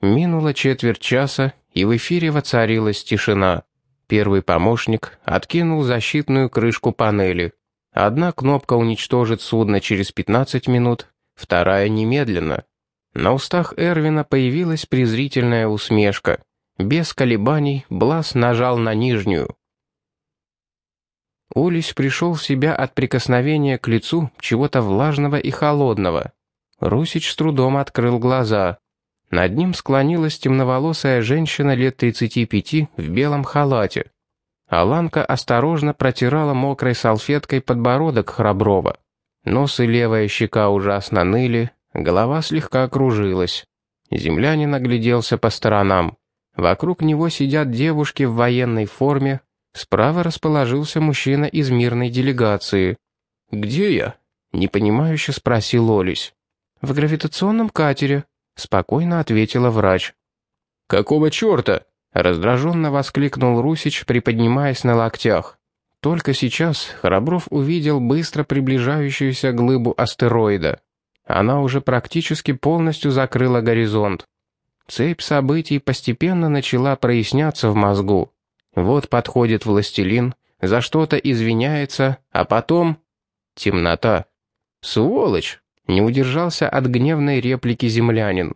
Минула четверть часа, и в эфире воцарилась тишина. Первый помощник откинул защитную крышку панели. Одна кнопка уничтожит судно через 15 минут, вторая немедленно. На устах Эрвина появилась презрительная усмешка. Без колебаний Блас нажал на нижнюю. Улис пришел в себя от прикосновения к лицу чего-то влажного и холодного. Русич с трудом открыл глаза. Над ним склонилась темноволосая женщина лет 35 в белом халате. Аланка осторожно протирала мокрой салфеткой подбородок Храброва. Нос и левая щека ужасно ныли, голова слегка кружилась. Землянин огляделся по сторонам. Вокруг него сидят девушки в военной форме, справа расположился мужчина из мирной делегации. «Где я?» — непонимающе спросил Олесь. «В гравитационном катере», — спокойно ответила врач. «Какого черта?» — раздраженно воскликнул Русич, приподнимаясь на локтях. Только сейчас Храбров увидел быстро приближающуюся глыбу астероида. Она уже практически полностью закрыла горизонт. Цепь событий постепенно начала проясняться в мозгу. Вот подходит властелин, за что-то извиняется, а потом... Темнота. «Сволочь!» — не удержался от гневной реплики землянин.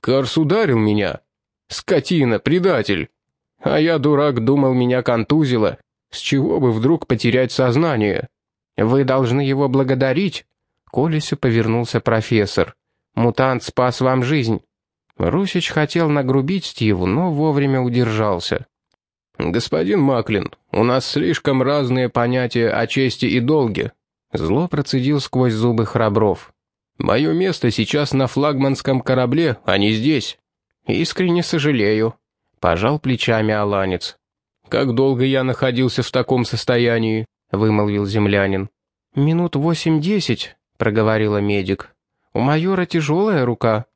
«Карс ударил меня! Скотина, предатель! А я, дурак, думал, меня контузило. С чего бы вдруг потерять сознание? Вы должны его благодарить!» К Олесю повернулся профессор. «Мутант спас вам жизнь. Русич хотел нагрубить Стиву, но вовремя удержался. «Господин Маклин, у нас слишком разные понятия о чести и долге», зло процедил сквозь зубы Храбров. «Мое место сейчас на флагманском корабле, а не здесь». «Искренне сожалею», — пожал плечами Аланец. «Как долго я находился в таком состоянии?» — вымолвил землянин. «Минут восемь-десять», — проговорила медик. «У майора тяжелая рука».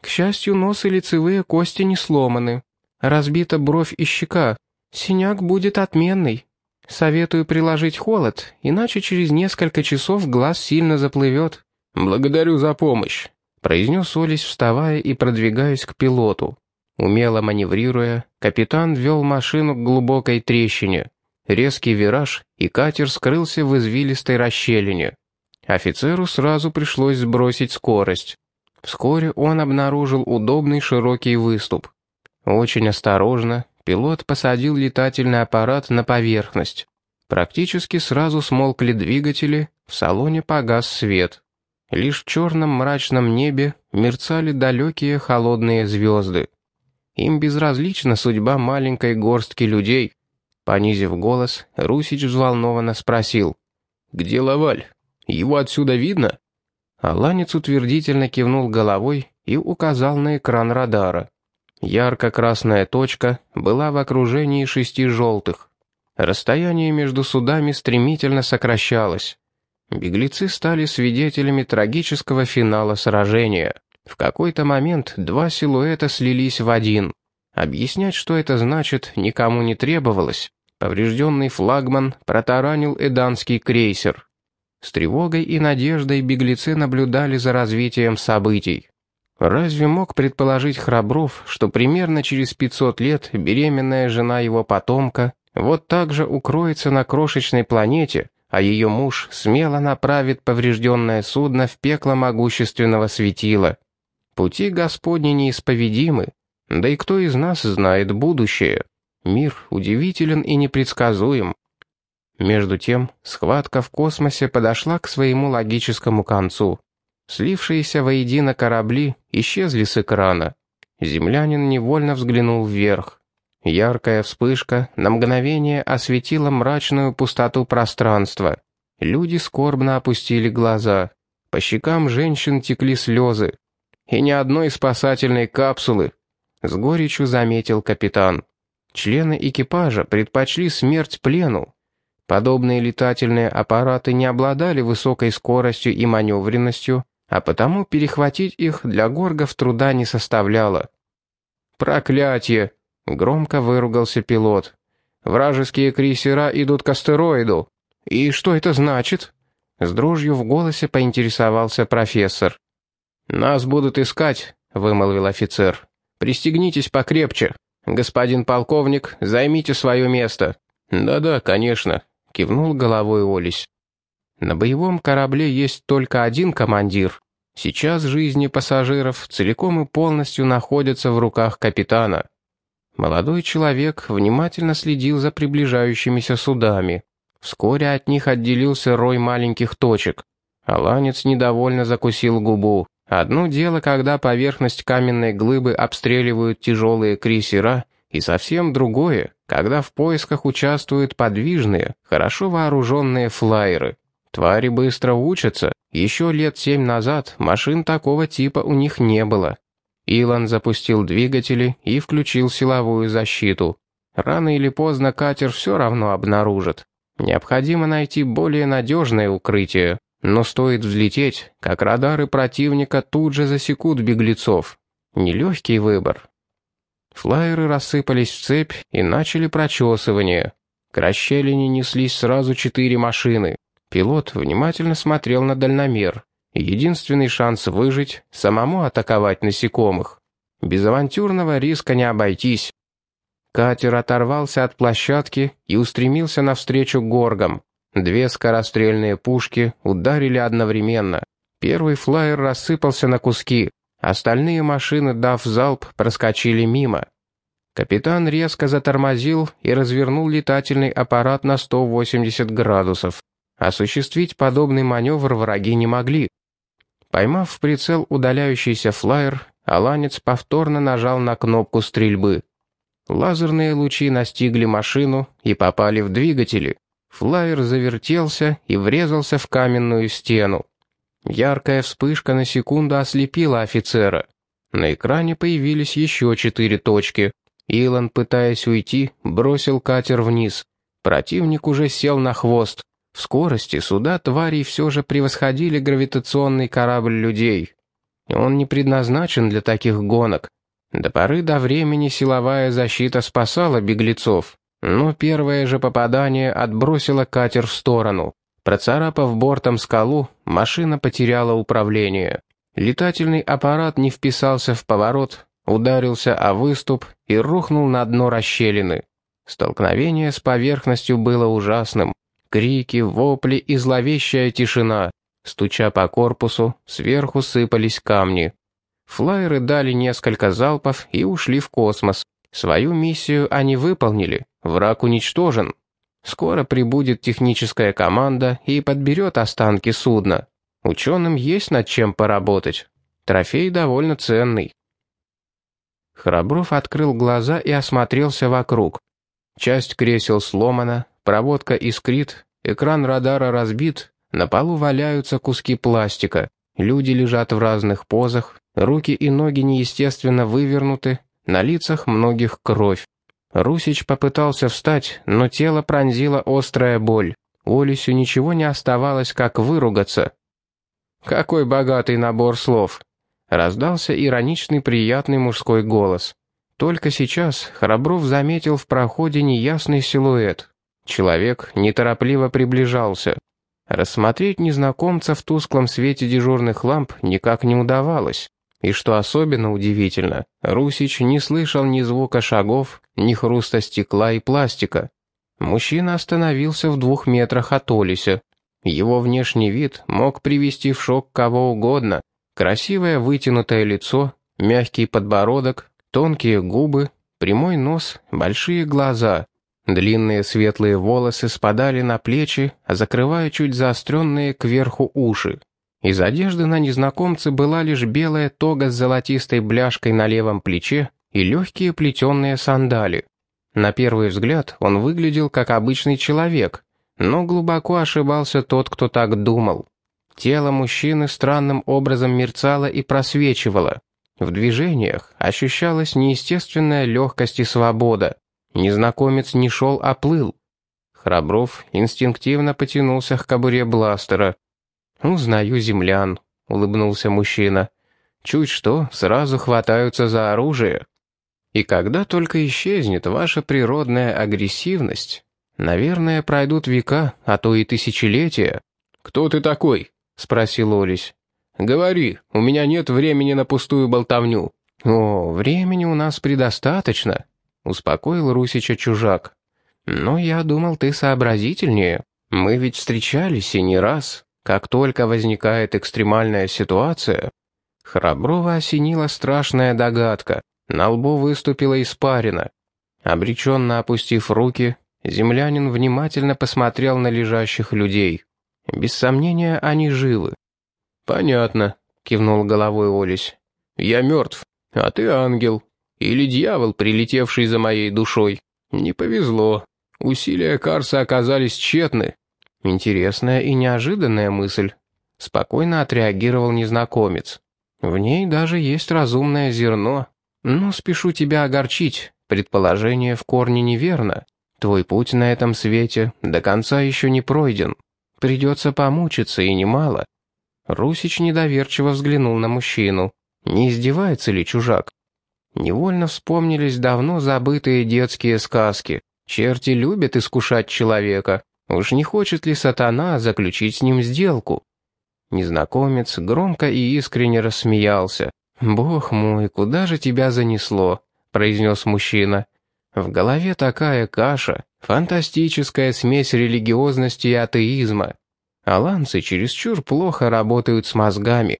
К счастью, нос и лицевые кости не сломаны. Разбита бровь и щека. Синяк будет отменный. Советую приложить холод, иначе через несколько часов глаз сильно заплывет. «Благодарю за помощь», — произнес Олесь, вставая и продвигаясь к пилоту. Умело маневрируя, капитан вел машину к глубокой трещине. Резкий вираж, и катер скрылся в извилистой расщелине. Офицеру сразу пришлось сбросить скорость. Вскоре он обнаружил удобный широкий выступ. Очень осторожно пилот посадил летательный аппарат на поверхность. Практически сразу смолкли двигатели, в салоне погас свет. Лишь в черном мрачном небе мерцали далекие холодные звезды. Им безразлична судьба маленькой горстки людей. Понизив голос, Русич взволнованно спросил. «Где Лаваль? Его отсюда видно?» Аланец утвердительно кивнул головой и указал на экран радара. Ярко-красная точка была в окружении шести желтых. Расстояние между судами стремительно сокращалось. Беглецы стали свидетелями трагического финала сражения. В какой-то момент два силуэта слились в один. Объяснять, что это значит, никому не требовалось. Поврежденный флагман протаранил эданский крейсер. С тревогой и надеждой беглецы наблюдали за развитием событий. Разве мог предположить Храбров, что примерно через 500 лет беременная жена его потомка вот так же укроется на крошечной планете, а ее муж смело направит поврежденное судно в пекло могущественного светила? Пути Господни неисповедимы, да и кто из нас знает будущее? Мир удивителен и непредсказуем. Между тем, схватка в космосе подошла к своему логическому концу. Слившиеся воедино корабли исчезли с экрана. Землянин невольно взглянул вверх. Яркая вспышка на мгновение осветила мрачную пустоту пространства. Люди скорбно опустили глаза. По щекам женщин текли слезы. И ни одной спасательной капсулы, с горечью заметил капитан. Члены экипажа предпочли смерть плену, Подобные летательные аппараты не обладали высокой скоростью и маневренностью, а потому перехватить их для горгов труда не составляло. «Проклятие!» — громко выругался пилот. «Вражеские крейсера идут к астероиду. И что это значит?» С дрожью в голосе поинтересовался профессор. «Нас будут искать», — вымолвил офицер. Пристегнитесь покрепче. Господин полковник, займите свое место». «Да-да, конечно», — кивнул головой Олесь. «На боевом корабле есть только один командир. Сейчас жизни пассажиров целиком и полностью находятся в руках капитана». Молодой человек внимательно следил за приближающимися судами. Вскоре от них отделился рой маленьких точек. Аланец недовольно закусил губу. Одно дело, когда поверхность каменной глыбы обстреливают тяжелые крейсера, и совсем другое, когда в поисках участвуют подвижные, хорошо вооруженные флайеры. Твари быстро учатся. Еще лет семь назад машин такого типа у них не было. Илон запустил двигатели и включил силовую защиту. Рано или поздно катер все равно обнаружит. Необходимо найти более надежное укрытие. Но стоит взлететь, как радары противника тут же засекут беглецов. Нелегкий выбор. Флайеры рассыпались в цепь и начали прочесывание. К расщелине неслись сразу четыре машины. Пилот внимательно смотрел на дальномер. Единственный шанс выжить — самому атаковать насекомых. Без авантюрного риска не обойтись. Катер оторвался от площадки и устремился навстречу горгам. Две скорострельные пушки ударили одновременно. Первый флайер рассыпался на куски. Остальные машины, дав залп, проскочили мимо. Капитан резко затормозил и развернул летательный аппарат на 180 градусов. Осуществить подобный маневр враги не могли. Поймав в прицел удаляющийся флайер, Аланец повторно нажал на кнопку стрельбы. Лазерные лучи настигли машину и попали в двигатели. Флайер завертелся и врезался в каменную стену. Яркая вспышка на секунду ослепила офицера. На экране появились еще четыре точки. Илон, пытаясь уйти, бросил катер вниз. Противник уже сел на хвост. В скорости суда тварей все же превосходили гравитационный корабль людей. Он не предназначен для таких гонок. До поры до времени силовая защита спасала беглецов, но первое же попадание отбросило катер в сторону. Процарапав бортом скалу, машина потеряла управление. Летательный аппарат не вписался в поворот, ударился о выступ и рухнул на дно расщелины. Столкновение с поверхностью было ужасным. Крики, вопли и зловещая тишина. Стуча по корпусу, сверху сыпались камни. Флайеры дали несколько залпов и ушли в космос. Свою миссию они выполнили, враг уничтожен. Скоро прибудет техническая команда и подберет останки судна. Ученым есть над чем поработать. Трофей довольно ценный. Храбров открыл глаза и осмотрелся вокруг. Часть кресел сломана, проводка искрит, экран радара разбит, на полу валяются куски пластика, люди лежат в разных позах, руки и ноги неестественно вывернуты, на лицах многих кровь. Русич попытался встать, но тело пронзила острая боль. Олесю ничего не оставалось, как выругаться. «Какой богатый набор слов!» Раздался ироничный приятный мужской голос. Только сейчас Храбров заметил в проходе неясный силуэт. Человек неторопливо приближался. Рассмотреть незнакомца в тусклом свете дежурных ламп никак не удавалось. И что особенно удивительно, Русич не слышал ни звука шагов, ни хруста стекла и пластика. Мужчина остановился в двух метрах от Олися. Его внешний вид мог привести в шок кого угодно. Красивое вытянутое лицо, мягкий подбородок, тонкие губы, прямой нос, большие глаза. Длинные светлые волосы спадали на плечи, закрывая чуть заостренные кверху уши. Из одежды на незнакомце была лишь белая тога с золотистой бляшкой на левом плече и легкие плетеные сандали. На первый взгляд он выглядел как обычный человек, но глубоко ошибался тот, кто так думал. Тело мужчины странным образом мерцало и просвечивало. В движениях ощущалась неестественная легкость и свобода. Незнакомец не шел, а плыл. Храбров инстинктивно потянулся к кобуре бластера. «Узнаю землян», — улыбнулся мужчина. «Чуть что, сразу хватаются за оружие. И когда только исчезнет ваша природная агрессивность, наверное, пройдут века, а то и тысячелетия». «Кто ты такой?» — спросил Олесь. «Говори, у меня нет времени на пустую болтовню». «О, времени у нас предостаточно», — успокоил Русича чужак. «Но я думал, ты сообразительнее. Мы ведь встречались и не раз. Как только возникает экстремальная ситуация...» Храброва осенила страшная догадка. На лбу выступила испарина. Обреченно опустив руки, землянин внимательно посмотрел на лежащих людей. Без сомнения, они живы. «Понятно», — кивнул головой Олесь. «Я мертв, а ты ангел. Или дьявол, прилетевший за моей душой. Не повезло. Усилия Карса оказались тщетны». Интересная и неожиданная мысль. Спокойно отреагировал незнакомец. В ней даже есть разумное зерно. Но спешу тебя огорчить. Предположение в корне неверно. Твой путь на этом свете до конца еще не пройден. Придется помучиться, и немало». Русич недоверчиво взглянул на мужчину. Не издевается ли чужак? Невольно вспомнились давно забытые детские сказки. Черти любят искушать человека. Уж не хочет ли сатана заключить с ним сделку? Незнакомец громко и искренне рассмеялся. «Бог мой, куда же тебя занесло?» — произнес мужчина. В голове такая каша, фантастическая смесь религиозности и атеизма. Аланцы чересчур плохо работают с мозгами.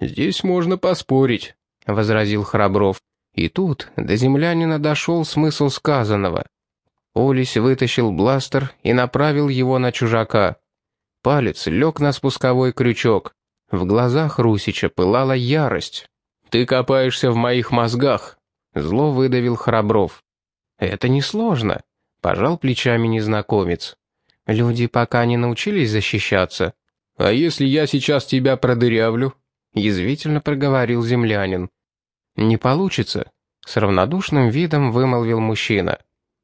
«Здесь можно поспорить», — возразил Храбров. И тут до землянина дошел смысл сказанного. Олесь вытащил бластер и направил его на чужака. Палец лег на спусковой крючок. В глазах Русича пылала ярость. «Ты копаешься в моих мозгах», — зло выдавил Храбров. «Это несложно», — пожал плечами незнакомец. «Люди пока не научились защищаться». «А если я сейчас тебя продырявлю?» — язвительно проговорил землянин. «Не получится», — с равнодушным видом вымолвил мужчина.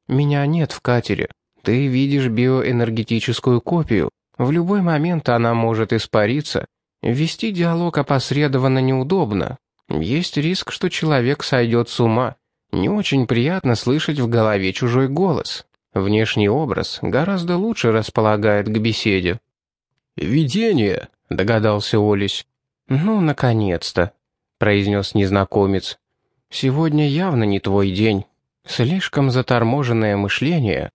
«Меня нет в катере. Ты видишь биоэнергетическую копию. В любой момент она может испариться. Вести диалог опосредованно неудобно. Есть риск, что человек сойдет с ума. Не очень приятно слышать в голове чужой голос. Внешний образ гораздо лучше располагает к беседе. «Видение», — догадался Олесь. «Ну, наконец-то», — произнес незнакомец. «Сегодня явно не твой день. Слишком заторможенное мышление».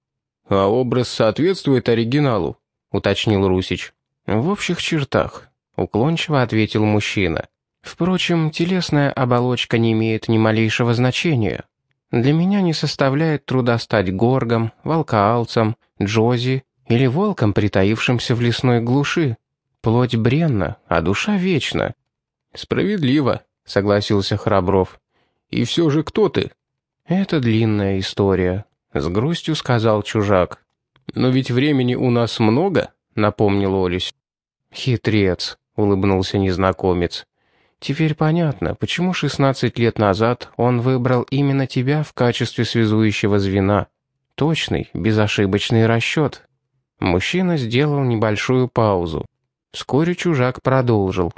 «А образ соответствует оригиналу», — уточнил Русич. «В общих чертах», — уклончиво ответил мужчина. Впрочем, телесная оболочка не имеет ни малейшего значения. Для меня не составляет труда стать горгом, волкоалцем, джози или волком, притаившимся в лесной глуши. Плоть бренна, а душа вечна. «Справедливо», — согласился Храбров. «И все же кто ты?» «Это длинная история», — с грустью сказал чужак. «Но ведь времени у нас много», — напомнил Олесь. «Хитрец», — улыбнулся незнакомец. Теперь понятно, почему 16 лет назад он выбрал именно тебя в качестве связующего звена. Точный, безошибочный расчет. Мужчина сделал небольшую паузу. Вскоре чужак продолжил.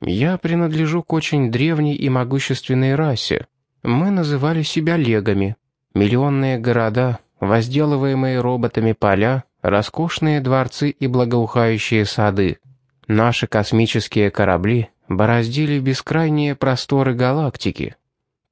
«Я принадлежу к очень древней и могущественной расе. Мы называли себя легами. Миллионные города, возделываемые роботами поля, роскошные дворцы и благоухающие сады. Наши космические корабли бороздили бескрайние просторы галактики.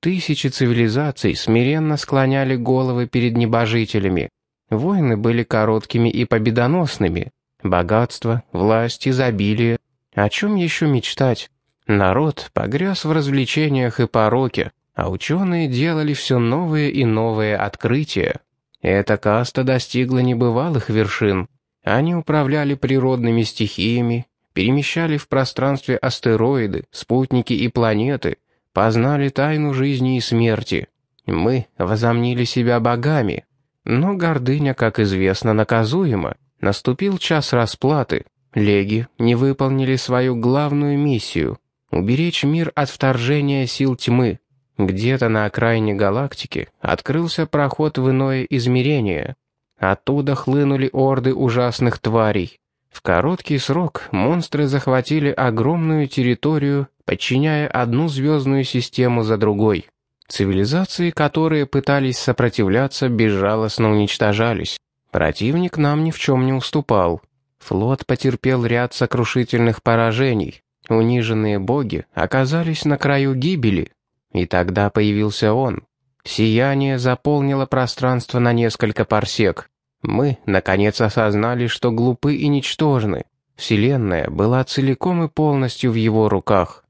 Тысячи цивилизаций смиренно склоняли головы перед небожителями. Войны были короткими и победоносными. Богатство, власть, изобилие. О чем еще мечтать? Народ погряз в развлечениях и пороке, а ученые делали все новые и новые открытия. Эта каста достигла небывалых вершин. Они управляли природными стихиями, перемещали в пространстве астероиды, спутники и планеты, познали тайну жизни и смерти. Мы возомнили себя богами. Но гордыня, как известно, наказуема. Наступил час расплаты. Леги не выполнили свою главную миссию — уберечь мир от вторжения сил тьмы. Где-то на окраине галактики открылся проход в иное измерение. Оттуда хлынули орды ужасных тварей. В короткий срок монстры захватили огромную территорию, подчиняя одну звездную систему за другой. Цивилизации, которые пытались сопротивляться, безжалостно уничтожались. Противник нам ни в чем не уступал. Флот потерпел ряд сокрушительных поражений. Униженные боги оказались на краю гибели. И тогда появился он. Сияние заполнило пространство на несколько парсек. Мы, наконец, осознали, что глупы и ничтожны. Вселенная была целиком и полностью в его руках.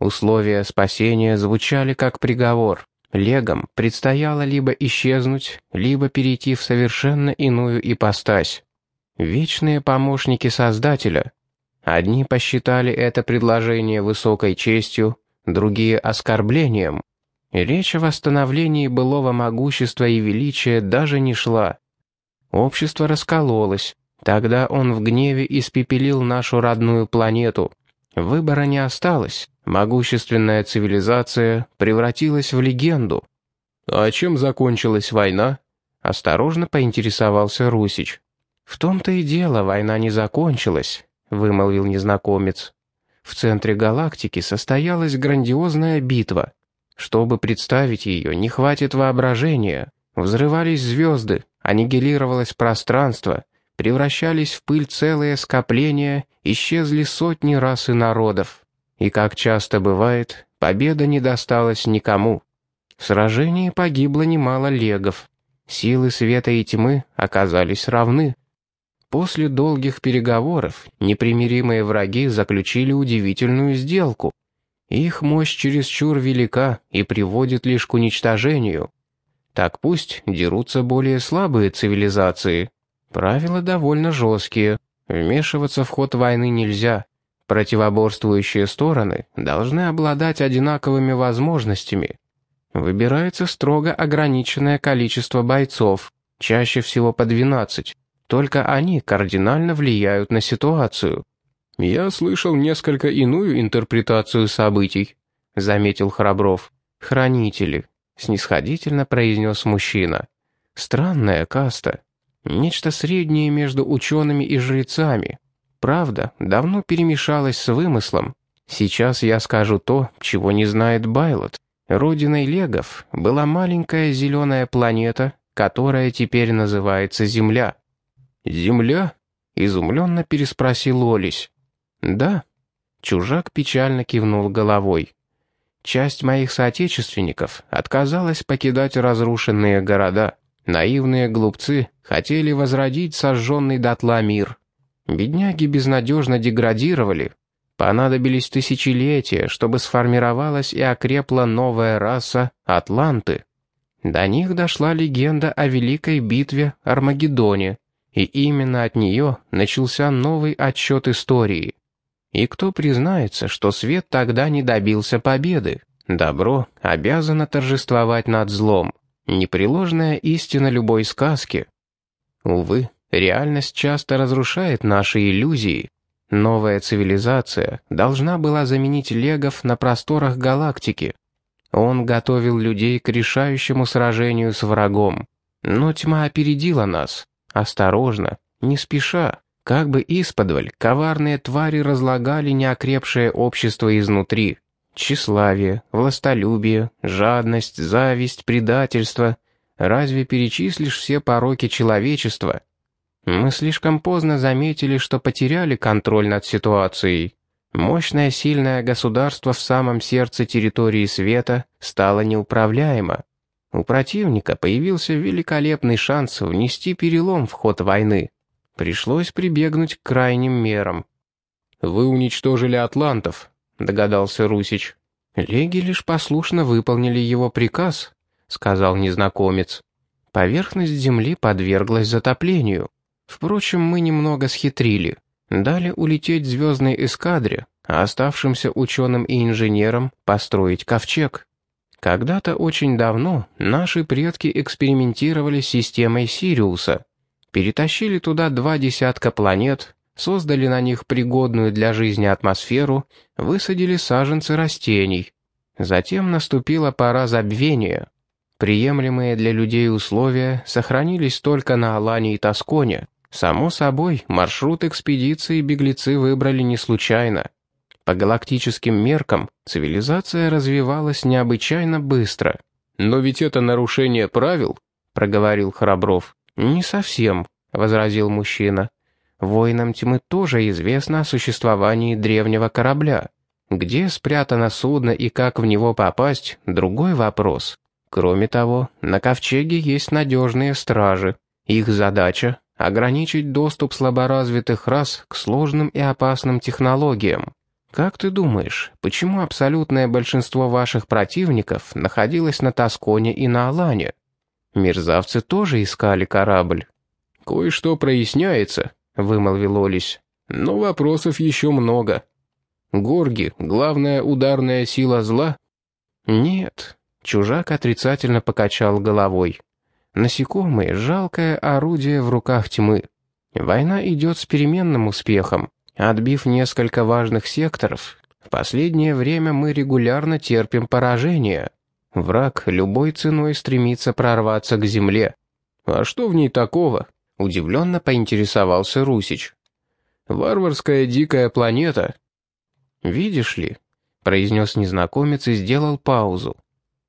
Условия спасения звучали как приговор. Легам предстояло либо исчезнуть, либо перейти в совершенно иную ипостась. Вечные помощники Создателя. Одни посчитали это предложение высокой честью, другие — оскорблением. Речь о восстановлении былого могущества и величия даже не шла. Общество раскололось. Тогда он в гневе испепелил нашу родную планету. Выбора не осталось. Могущественная цивилизация превратилась в легенду. «А чем закончилась война?» — осторожно поинтересовался Русич. «В том-то и дело, война не закончилась», — вымолвил незнакомец. В центре галактики состоялась грандиозная битва. Чтобы представить ее, не хватит воображения. Взрывались звезды, аннигилировалось пространство, превращались в пыль целые скопления, исчезли сотни рас и народов. И, как часто бывает, победа не досталась никому. В сражении погибло немало легов. Силы света и тьмы оказались равны. После долгих переговоров непримиримые враги заключили удивительную сделку. Их мощь чересчур велика и приводит лишь к уничтожению. Так пусть дерутся более слабые цивилизации. Правила довольно жесткие. Вмешиваться в ход войны нельзя. Противоборствующие стороны должны обладать одинаковыми возможностями. Выбирается строго ограниченное количество бойцов, чаще всего по 12. Только они кардинально влияют на ситуацию. «Я слышал несколько иную интерпретацию событий», — заметил Храбров. «Хранители», — снисходительно произнес мужчина. «Странная каста. Нечто среднее между учеными и жрецами. Правда, давно перемешалась с вымыслом. Сейчас я скажу то, чего не знает Байлот. Родиной легов была маленькая зеленая планета, которая теперь называется Земля. «Земля?» — изумленно переспросил Олесь. «Да». Чужак печально кивнул головой. Часть моих соотечественников отказалась покидать разрушенные города. Наивные глупцы хотели возродить сожженный дотла мир. Бедняги безнадежно деградировали. Понадобились тысячелетия, чтобы сформировалась и окрепла новая раса — Атланты. До них дошла легенда о великой битве Армагеддоне, и именно от нее начался новый отсчет истории. И кто признается, что свет тогда не добился победы? Добро обязано торжествовать над злом. Непреложная истина любой сказки. Увы, реальность часто разрушает наши иллюзии. Новая цивилизация должна была заменить легов на просторах галактики. Он готовил людей к решающему сражению с врагом. Но тьма опередила нас. Осторожно, не спеша, как бы исподволь, коварные твари разлагали неокрепшее общество изнутри. Тщеславие, властолюбие, жадность, зависть, предательство. Разве перечислишь все пороки человечества? Мы слишком поздно заметили, что потеряли контроль над ситуацией. Мощное сильное государство в самом сердце территории света стало неуправляемо. У противника появился великолепный шанс внести перелом в ход войны. Пришлось прибегнуть к крайним мерам. «Вы уничтожили атлантов», — догадался Русич. «Леги лишь послушно выполнили его приказ», — сказал незнакомец. «Поверхность Земли подверглась затоплению. Впрочем, мы немного схитрили. Дали улететь звездной эскадре, а оставшимся ученым и инженерам построить ковчег. Когда-то очень давно наши предки экспериментировали с системой Сириуса, перетащили туда два десятка планет, создали на них пригодную для жизни атмосферу, высадили саженцы растений. Затем наступила пора забвения. Приемлемые для людей условия сохранились только на Алане и Тосконе. Само собой, маршрут экспедиции беглецы выбрали не случайно. По галактическим меркам цивилизация развивалась необычайно быстро. «Но ведь это нарушение правил», — проговорил Храбров. «Не совсем», — возразил мужчина. «Воинам тьмы тоже известно о существовании древнего корабля. Где спрятано судно и как в него попасть – другой вопрос. Кроме того, на ковчеге есть надежные стражи. Их задача – ограничить доступ слаборазвитых рас к сложным и опасным технологиям. Как ты думаешь, почему абсолютное большинство ваших противников находилось на Тосконе и на Алане? Мерзавцы тоже искали корабль. «Кое-что проясняется», — вымолвил Олесь. «Но вопросов еще много. Горги — главная ударная сила зла?» «Нет», — чужак отрицательно покачал головой. «Насекомые — жалкое орудие в руках тьмы. Война идет с переменным успехом. Отбив несколько важных секторов, в последнее время мы регулярно терпим поражение. Враг любой ценой стремится прорваться к земле. А что в ней такого? Удивленно поинтересовался Русич. Варварская дикая планета. Видишь ли, произнес незнакомец и сделал паузу.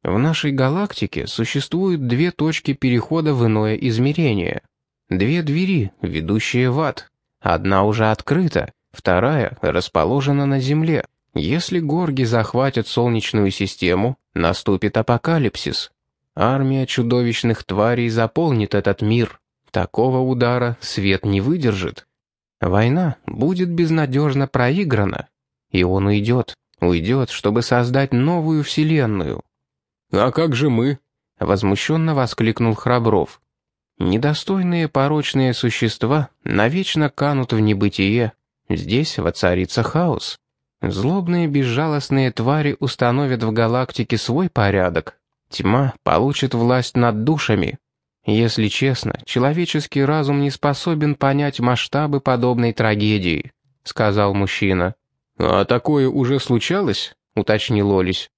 В нашей галактике существуют две точки перехода в иное измерение. Две двери, ведущие в ад. Одна уже открыта, вторая расположена на Земле. Если горги захватят Солнечную систему, наступит апокалипсис. Армия чудовищных тварей заполнит этот мир. Такого удара свет не выдержит. Война будет безнадежно проиграна. И он уйдет. Уйдет, чтобы создать новую вселенную. «А как же мы?» — возмущенно воскликнул Храбров. «Недостойные порочные существа навечно канут в небытие. Здесь воцарится хаос. Злобные безжалостные твари установят в галактике свой порядок. Тьма получит власть над душами. Если честно, человеческий разум не способен понять масштабы подобной трагедии», — сказал мужчина. «А такое уже случалось?» — уточнил Олесь.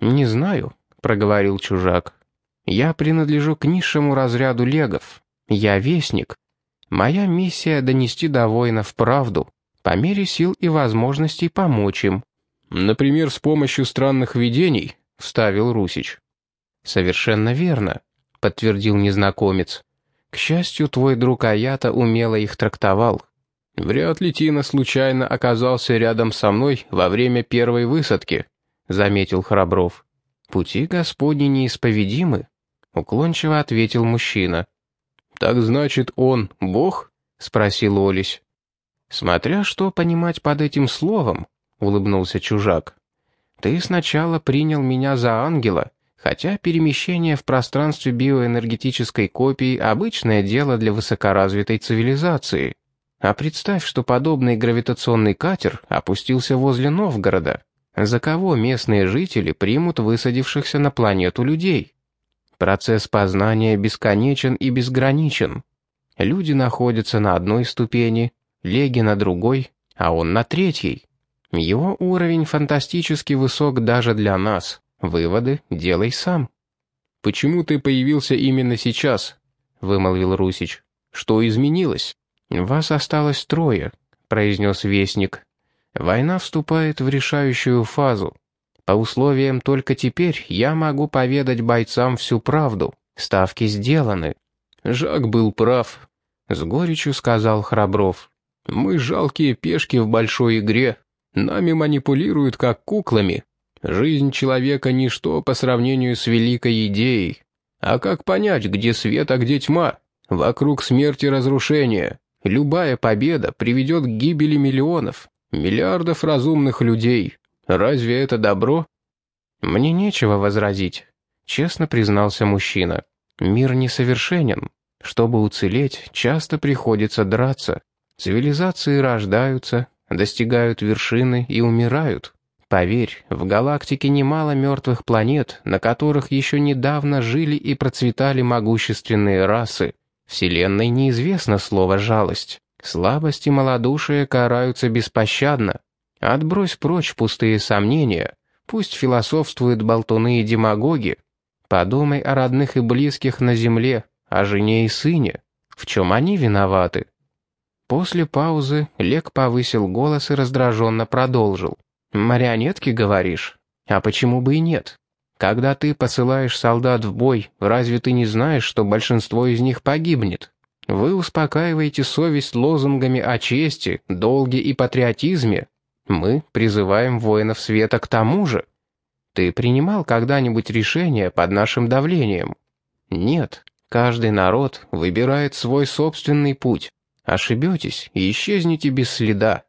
«Не знаю», — проговорил чужак. «Я принадлежу к низшему разряду легов. Я вестник. Моя миссия — донести до воинов правду, по мере сил и возможностей помочь им». «Например, с помощью странных видений», — вставил Русич. «Совершенно верно», — подтвердил незнакомец. «К счастью, твой друг Аята умело их трактовал. Вряд ли Тина случайно оказался рядом со мной во время первой высадки», — заметил Храбров. «Пути Господни неисповедимы», — уклончиво ответил мужчина. «Так значит, он Бог?» — спросил Олесь. «Смотря что понимать под этим словом», — улыбнулся чужак. «Ты сначала принял меня за ангела, Хотя перемещение в пространстве биоэнергетической копии – обычное дело для высокоразвитой цивилизации. А представь, что подобный гравитационный катер опустился возле Новгорода. За кого местные жители примут высадившихся на планету людей? Процесс познания бесконечен и безграничен. Люди находятся на одной ступени, леги на другой, а он на третьей. Его уровень фантастически высок даже для нас. Выводы делай сам». «Почему ты появился именно сейчас?» — вымолвил Русич. «Что изменилось?» «Вас осталось трое», — произнес Вестник. «Война вступает в решающую фазу. По условиям только теперь я могу поведать бойцам всю правду. Ставки сделаны». «Жак был прав», — с горечью сказал Храбров. «Мы жалкие пешки в большой игре. Нами манипулируют как куклами. Жизнь человека — ничто по сравнению с великой идеей. А как понять, где свет, а где тьма? Вокруг смерти разрушения. Любая победа приведет к гибели миллионов, миллиардов разумных людей. Разве это добро? Мне нечего возразить, честно признался мужчина. Мир несовершенен. Чтобы уцелеть, часто приходится драться. Цивилизации рождаются, достигают вершины и умирают. Поверь, в галактике немало мертвых планет, на которых еще недавно жили и процветали могущественные расы. Вселенной неизвестно слово «жалость». Слабость и малодушие караются беспощадно. Отбрось прочь пустые сомнения. Пусть философствуют болтуны и демагоги. Подумай о родных и близких на земле, о жене и сыне. В чем они виноваты? После паузы Лек повысил голос и раздраженно продолжил. «Марионетки, говоришь? А почему бы и нет? Когда ты посылаешь солдат в бой, разве ты не знаешь, что большинство из них погибнет? Вы успокаиваете совесть лозунгами о чести, долге и патриотизме. Мы призываем воинов света к тому же. Ты принимал когда-нибудь решение под нашим давлением? Нет. Каждый народ выбирает свой собственный путь. Ошибетесь и исчезнете без следа.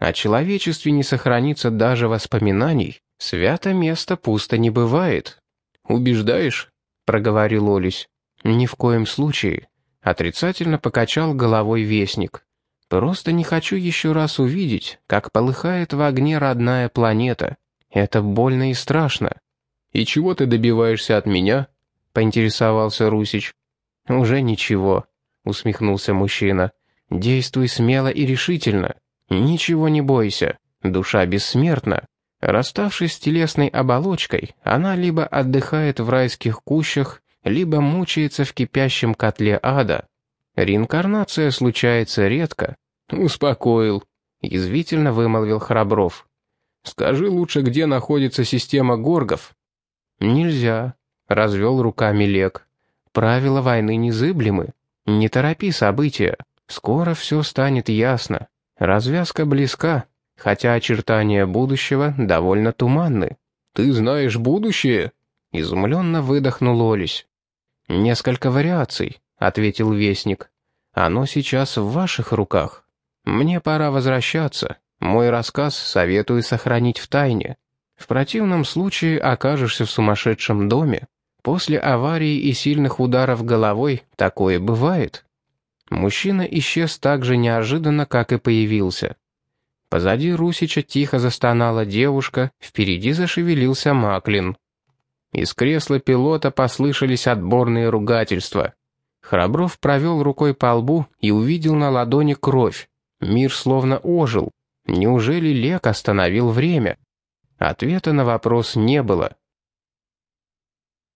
О человечестве не сохранится даже воспоминаний. Свято место пусто не бывает. «Убеждаешь?» — проговорил Олесь. «Ни в коем случае». Отрицательно покачал головой вестник. «Просто не хочу еще раз увидеть, как полыхает в огне родная планета. Это больно и страшно». «И чего ты добиваешься от меня?» — поинтересовался Русич. «Уже ничего», — усмехнулся мужчина. «Действуй смело и решительно. Ничего не бойся. Душа бессмертна. Расставшись с телесной оболочкой, она либо отдыхает в райских кущах, либо мучается в кипящем котле ада. Реинкарнация случается редко. «Успокоил», — язвительно вымолвил Храбров. «Скажи лучше, где находится система горгов?» «Нельзя», — развел руками Лек. «Правила войны незыблемы. Не торопи события. Скоро все станет ясно. Развязка близка, хотя очертания будущего довольно туманны. «Ты знаешь будущее?» — изумленно выдохнул Олесь. «Несколько вариаций», — ответил Вестник. «Оно сейчас в ваших руках. Мне пора возвращаться. Мой рассказ советую сохранить в тайне. В противном случае окажешься в сумасшедшем доме. После аварии и сильных ударов головой такое бывает». Мужчина исчез так же неожиданно, как и появился. Позади Русича тихо застонала девушка, впереди зашевелился Маклин. Из кресла пилота послышались отборные ругательства. Храбров провел рукой по лбу и увидел на ладони кровь. Мир словно ожил. Неужели Лек остановил время? Ответа на вопрос не было.